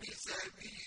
بسبيل